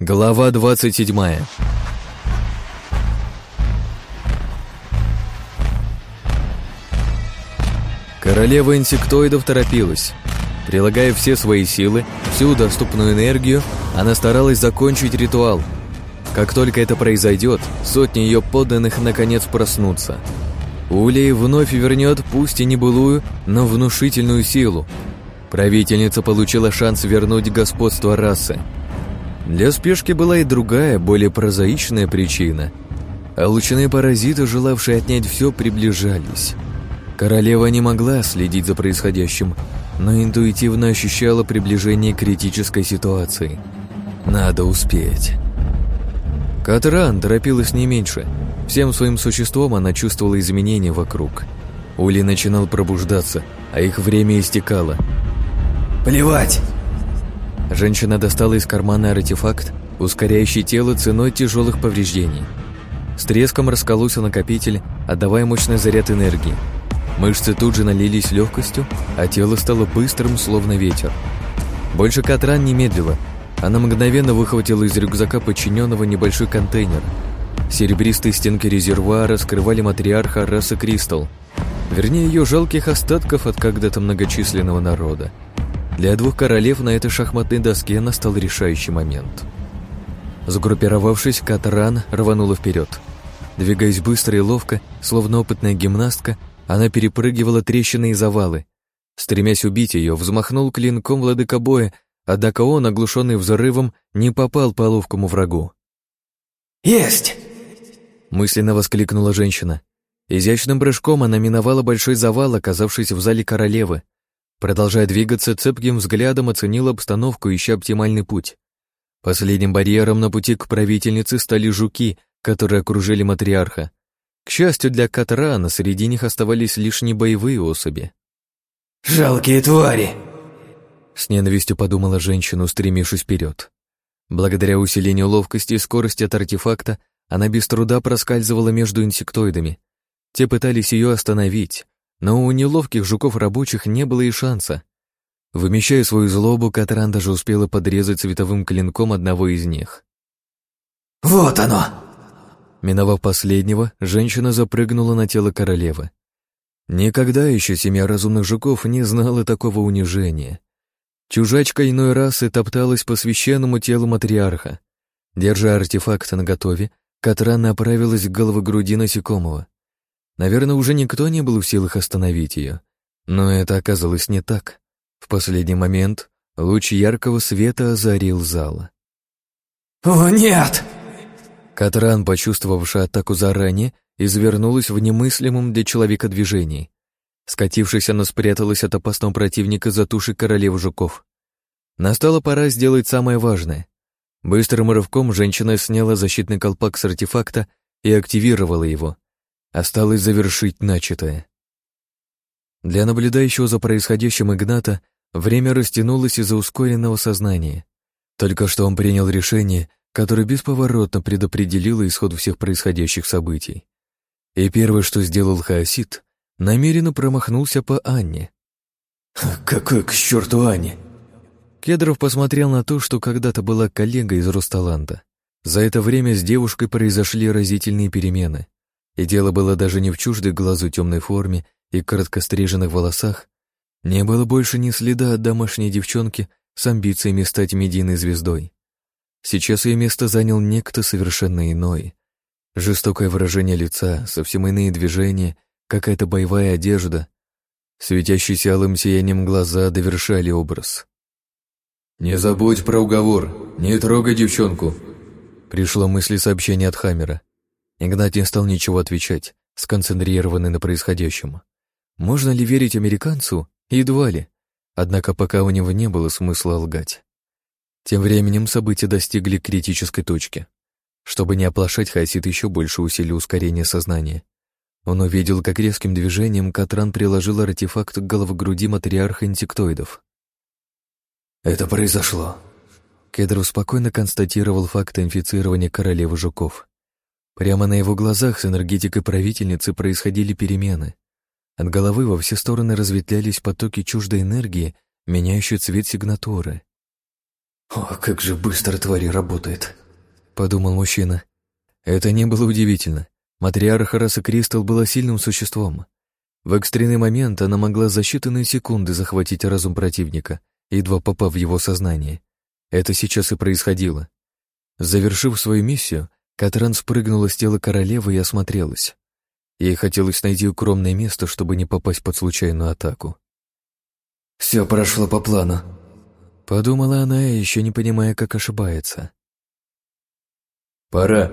Глава 27 Королева инсектоидов торопилась. Прилагая все свои силы, всю доступную энергию, она старалась закончить ритуал. Как только это произойдет, сотни ее подданных наконец проснутся. Улей вновь вернет, пусть и не былую, но внушительную силу. Правительница получила шанс вернуть господство расы. Для спешки была и другая, более прозаичная причина. А лучные паразиты, желавшие отнять все, приближались. Королева не могла следить за происходящим, но интуитивно ощущала приближение критической ситуации. Надо успеть. Катран торопилась не меньше. Всем своим существом она чувствовала изменения вокруг. Ули начинал пробуждаться, а их время истекало. «Плевать!» Женщина достала из кармана артефакт, ускоряющий тело ценой тяжелых повреждений. С треском раскололся накопитель, отдавая мощный заряд энергии. Мышцы тут же налились легкостью, а тело стало быстрым, словно ветер. Больше Катран не медлила. Она мгновенно выхватила из рюкзака подчиненного небольшой контейнер. Серебристые стенки резервуара скрывали матриарха расы Кристалл, вернее, ее жалких остатков от когда-то многочисленного народа. Для двух королев на этой шахматной доске настал решающий момент. Сгруппировавшись, Катран рванула вперед. Двигаясь быстро и ловко, словно опытная гимнастка, она перепрыгивала трещины и завалы. Стремясь убить ее, взмахнул клинком владыка боя, однако он, оглушенный взрывом, не попал по ловкому врагу. «Есть!» мысленно воскликнула женщина. Изящным прыжком она миновала большой завал, оказавшись в зале королевы. Продолжая двигаться, цепким взглядом оценила обстановку, ища оптимальный путь. Последним барьером на пути к правительнице стали жуки, которые окружили матриарха. К счастью для Катрана, среди них оставались лишь небоевые особи. «Жалкие твари!» С ненавистью подумала женщина, устремившись вперед. Благодаря усилению ловкости и скорости от артефакта, она без труда проскальзывала между инсектоидами. Те пытались ее остановить, но у неловких жуков-рабочих не было и шанса. Вымещая свою злобу, Катран даже успела подрезать световым клинком одного из них. «Вот оно!» Миновав последнего, женщина запрыгнула на тело королевы. Никогда еще семья разумных жуков не знала такого унижения. Чужачка иной расы топталась по священному телу матриарха. Держа артефакт наготове, Катран направилась к головогруди насекомого. Наверное, уже никто не был в силах остановить ее. Но это оказалось не так. В последний момент луч яркого света озарил зал. «О, нет!» Катран, почувствовавшая атаку заранее, извернулась в немыслимом для человека движении. Скатившись, она спряталась от опасного противника за тушей королевы жуков. Настала пора сделать самое важное. Быстрым рывком женщина сняла защитный колпак с артефакта и активировала его. Осталось завершить начатое. Для наблюдающего за происходящим Игната время растянулось из-за ускоренного сознания. Только что он принял решение, которое бесповоротно предопределило исход всех происходящих событий. И первое, что сделал Хаосит, намеренно промахнулся по Анне. «Какой к черту Анне?» Кедров посмотрел на то, что когда-то была коллега из Росталанда. За это время с девушкой произошли разительные перемены. И дело было даже не в чуждой глазу темной форме и короткостриженных волосах. Не было больше ни следа от домашней девчонки с амбициями стать медийной звездой. Сейчас ее место занял некто совершенно иной. Жестокое выражение лица, совсем иные движения, какая-то боевая одежда. Светящиеся алым сиянием глаза довершали образ. «Не забудь про уговор, не трогай девчонку», Пришло мысли сообщение от Хаммера. Игнат не стал ничего отвечать, сконцентрированный на происходящем. Можно ли верить американцу? Едва ли. Однако пока у него не было смысла лгать. Тем временем события достигли критической точки. Чтобы не оплошать, Хасид еще больше усилил ускорение сознания. Он увидел, как резким движением Катран приложил артефакт к головогруди матриарха инсектоидов. «Это произошло», Кедров спокойно констатировал факт инфицирования королевы жуков. Прямо на его глазах с энергетикой правительницы происходили перемены. От головы во все стороны разветвлялись потоки чуждой энергии, меняющие цвет сигнатуры. «О, как же быстро тварь работает», — подумал мужчина. Это не было удивительно. Матриарх расы Кристалл была сильным существом. В экстренный момент она могла за считанные секунды захватить разум противника, едва попав в его сознание. Это сейчас и происходило. Завершив свою миссию, Катран спрыгнула с тела королевы и осмотрелась. Ей хотелось найти укромное место, чтобы не попасть под случайную атаку. «Все прошло по плану», — подумала она, еще не понимая, как ошибается. «Пора»,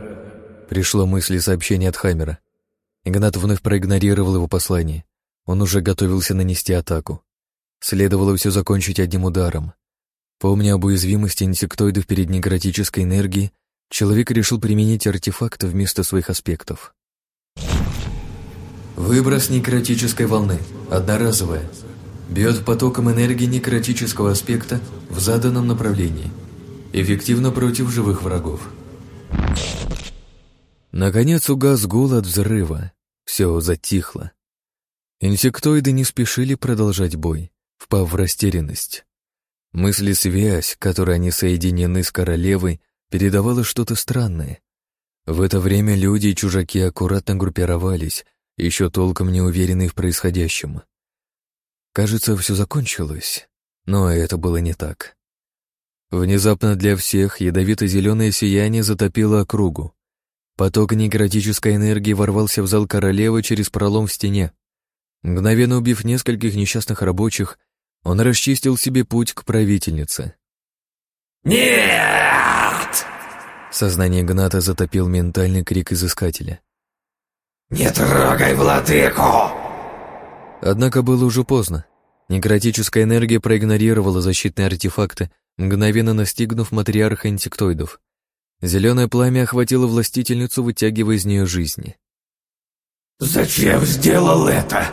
— пришло мысли сообщение от Хаммера. Игнат вновь проигнорировал его послание. Он уже готовился нанести атаку. Следовало все закончить одним ударом. Помня об уязвимости инсектоидов перед негротической энергией, человек решил применить артефакты вместо своих аспектов. Выброс некротической волны, одноразовая. Бьет потоком энергии некротического аспекта в заданном направлении. Эффективно против живых врагов. Наконец угас гул от взрыва. Все затихло. Инсектоиды не спешили продолжать бой, впав в растерянность. Мысли-связь, которой они соединены с королевой, передавала что-то странное. В это время люди и чужаки аккуратно группировались, еще толком не уверенные в происходящем. Кажется, все закончилось, но это было не так. Внезапно для всех ядовито-зеленое сияние затопило округу. Поток некротической энергии ворвался в зал королевы через пролом в стене. Мгновенно убив нескольких несчастных рабочих, он расчистил себе путь к правительнице. «Нет!» Сознание Гната затопил ментальный крик изыскателя. «Не трогай владыку!» Однако было уже поздно. Некротическая энергия проигнорировала защитные артефакты, мгновенно настигнув матриарха инсектоидов. Зеленое пламя охватило властительницу, вытягивая из нее жизни. «Зачем сделал это?»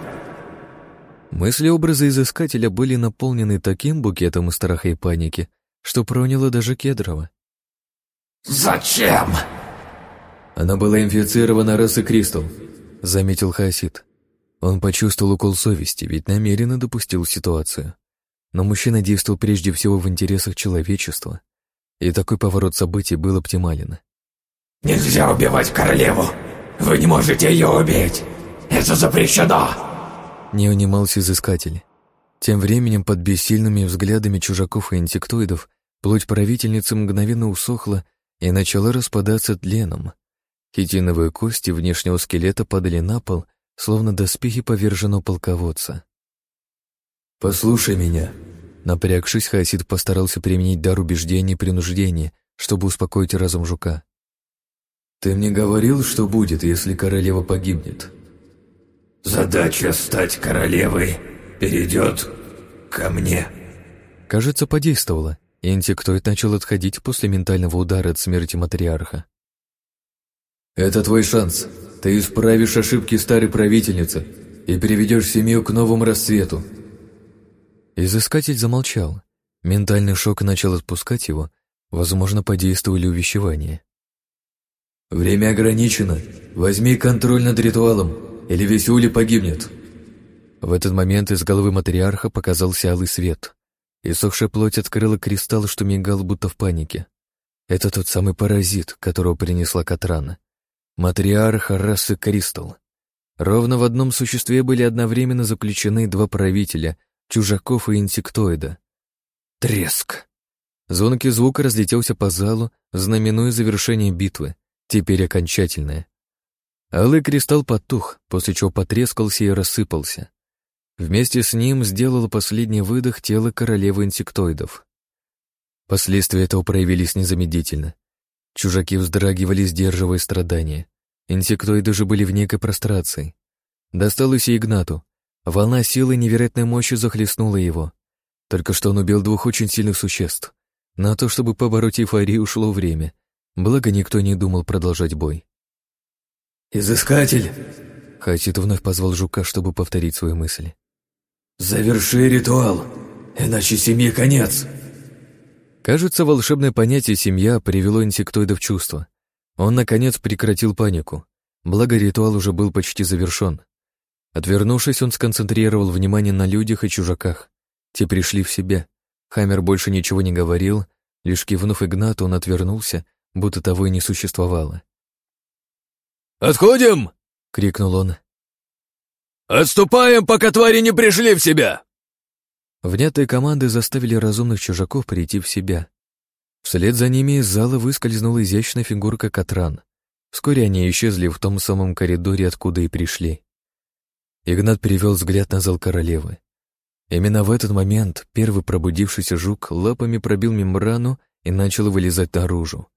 Мысли образа изыскателя были наполнены таким букетом страха и паники, что проняло даже Кедрова. «Зачем?» Она была инфицирована расой Кристалл, заметил Хасид. Он почувствовал укол совести, ведь намеренно допустил ситуацию. Но мужчина действовал прежде всего в интересах человечества и такой поворот событий был оптимален. «Нельзя убивать королеву! Вы не можете ее убить! Это запрещено!» Не унимался изыскатель. Тем временем под бессильными взглядами чужаков и инсектоидов плоть правительницы мгновенно усохла и начала распадаться тленом. Хитиновые кости внешнего скелета падали на пол, словно доспехи поверженного полководца. «Послушай меня», Напрягшись, Хасид постарался применить дар убеждения и принуждения, чтобы успокоить разум жука. «Ты мне говорил, что будет, если королева погибнет?» «Задача стать королевой перейдет ко мне». Кажется, подействовало, и интектоид начал отходить после ментального удара от смерти матриарха. «Это твой шанс. Ты исправишь ошибки старой правительницы и приведешь семью к новому расцвету. Изыскатель замолчал. Ментальный шок начал отпускать его. Возможно, подействовали увещевания. «Время ограничено. Возьми контроль над ритуалом, или весь Ули погибнет». В этот момент из головы матриарха показался алый свет. Иссохшая плоть открыла кристалл, что мигал будто в панике. Это тот самый паразит, которого принесла Катрана. Матриарх расы Кристалл. Ровно в одном существе были одновременно заключены два правителя — чужаков и инсектоида. Треск! Звонкий звук разлетелся по залу, знаменуя завершение битвы, теперь окончательное. Алый кристалл потух, после чего потрескался и рассыпался. Вместе с ним сделало последний выдох тело королевы инсектоидов. Последствия этого проявились незамедлительно. Чужаки вздрагивали, сдерживая страдания. Инсектоиды же были в некой прострации. Досталось и Игнату, Волна силы невероятной мощи захлестнула его. Только что он убил двух очень сильных существ. На то, чтобы побороть эйфорию, ушло время. Благо, никто не думал продолжать бой. «Изыскатель!» Хасид вновь позвал жука, чтобы повторить свою мысль. «Заверши ритуал, иначе семье конец!» Кажется, волшебное понятие «семья» привело инсектоида в чувство. Он, наконец, прекратил панику. Благо, ритуал уже был почти завершен. Отвернувшись, он сконцентрировал внимание на людях и чужаках. Те пришли в себя. Хаммер больше ничего не говорил, Лишь кивнув Игнату, он отвернулся, будто того и не существовало. «Отходим!» — крикнул он. «Отступаем, пока твари не пришли в себя!» Внятые команды заставили разумных чужаков прийти в себя. Вслед за ними из зала выскользнула изящная фигурка Катран. Вскоре они исчезли в том самом коридоре, откуда и пришли. Игнат перевел взгляд на зал королевы. Именно в этот момент первый пробудившийся жук лапами пробил мембрану и начал вылезать наружу.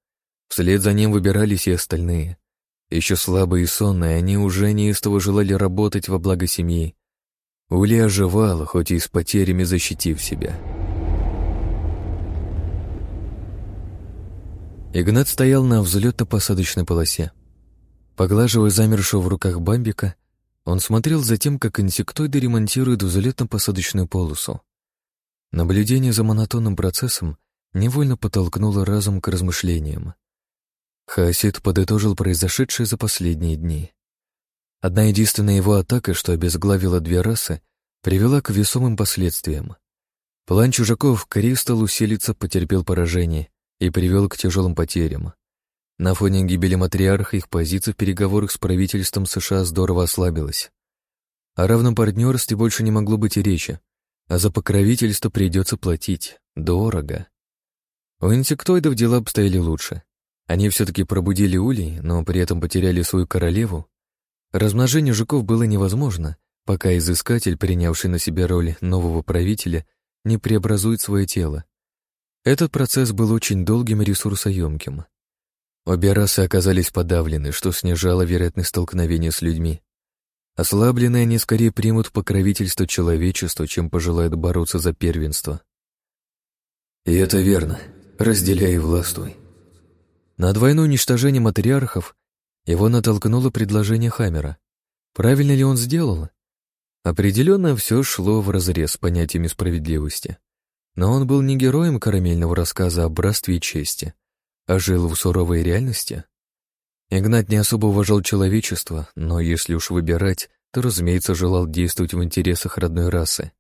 Вслед за ним выбирались и остальные. Еще слабые и сонные, они уже неистово желали работать во благо семьи. Ули оживала, хоть и с потерями защитив себя. Игнат стоял на взлетно-посадочной полосе. Поглаживая замершего в руках бамбика, он смотрел за тем, как инсектоиды ремонтируют взлетно-посадочную полосу. Наблюдение за монотонным процессом невольно подтолкнуло разум к размышлениям. Хаосид подытожил произошедшее за последние дни. Одна единственная его атака, что обезглавила две расы, привела к весомым последствиям. План чужаков Кори стал усилиться, потерпел поражение и привел к тяжелым потерям. На фоне гибели матриарха их позиция в переговорах с правительством США здорово ослабилась. О равном партнерстве больше не могло быть и речи, а за покровительство придется платить. Дорого. У инсектоидов дела обстояли лучше. Они все-таки пробудили улей, но при этом потеряли свою королеву. Размножение жуков было невозможно, пока изыскатель, принявший на себя роль нового правителя, не преобразует свое тело. Этот процесс был очень долгим и ресурсоемким. Обе расы оказались подавлены, что снижало вероятность столкновения с людьми. Ослабленные они скорее примут покровительство человечества, чем пожелают бороться за первенство. И это верно. Разделяй и властвуй. На двойное уничтожение матриархов его натолкнуло предложение Хаммера. Правильно ли он сделал? Определенно все шло вразрез с понятиями справедливости. Но он был не героем карамельного рассказа о братстве и чести, а жил в суровой реальности. Игнат не особо уважал человечество, но если уж выбирать, то, разумеется, желал действовать в интересах родной расы.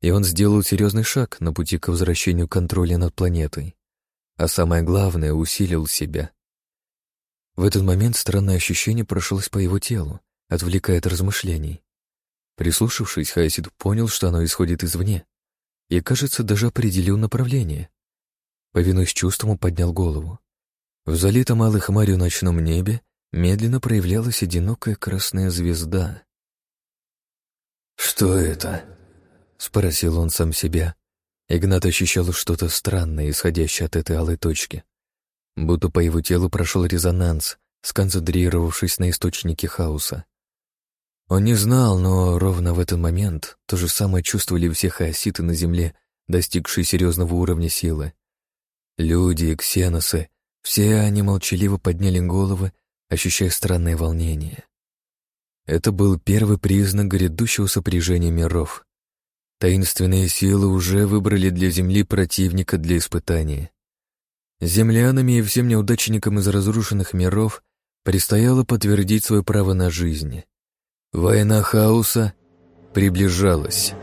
И он сделал серьезный шаг на пути к возвращению контроля над планетой а самое главное, усилил себя. В этот момент странное ощущение прошлось по его телу, отвлекая от размышлений. Прислушавшись, Хайсид понял, что оно исходит извне, и, кажется, даже определил направление. Повинуясь чувствам, поднял голову. В залитом алой хмарью ночном небе медленно проявлялась одинокая красная звезда. «Что это?» — спросил он сам себя, Игнат ощущал что-то странное, исходящее от этой алой точки. Будто по его телу прошел резонанс, сконцентрировавшись на источнике хаоса. Он не знал, но ровно в этот момент то же самое чувствовали все хаоситы на Земле, достигшие серьезного уровня силы. Люди, ксеносы, все они молчаливо подняли головы, ощущая странное волнение. Это был первый признак грядущего сопряжения миров. Таинственные силы уже выбрали для Земли противника для испытания. Землянами и всем неудачникам из разрушенных миров предстояло подтвердить свое право на жизнь. Война хаоса приближалась.